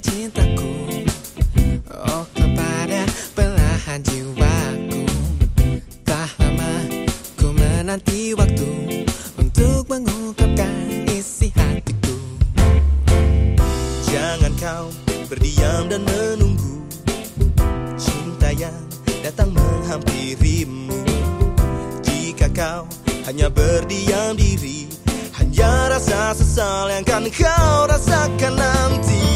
cintaku. Oh kepada belahan jiwaku. Tak lama ku menanti waktu Untuk mengungkapkan isi hatiku. Jangan kau berdiam dan menunggu. Cinta yang datang menghampirimu. Jika kau hanya berdiam diri Hanya rasa sesal yang akan kau rasakan nanti.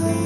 love.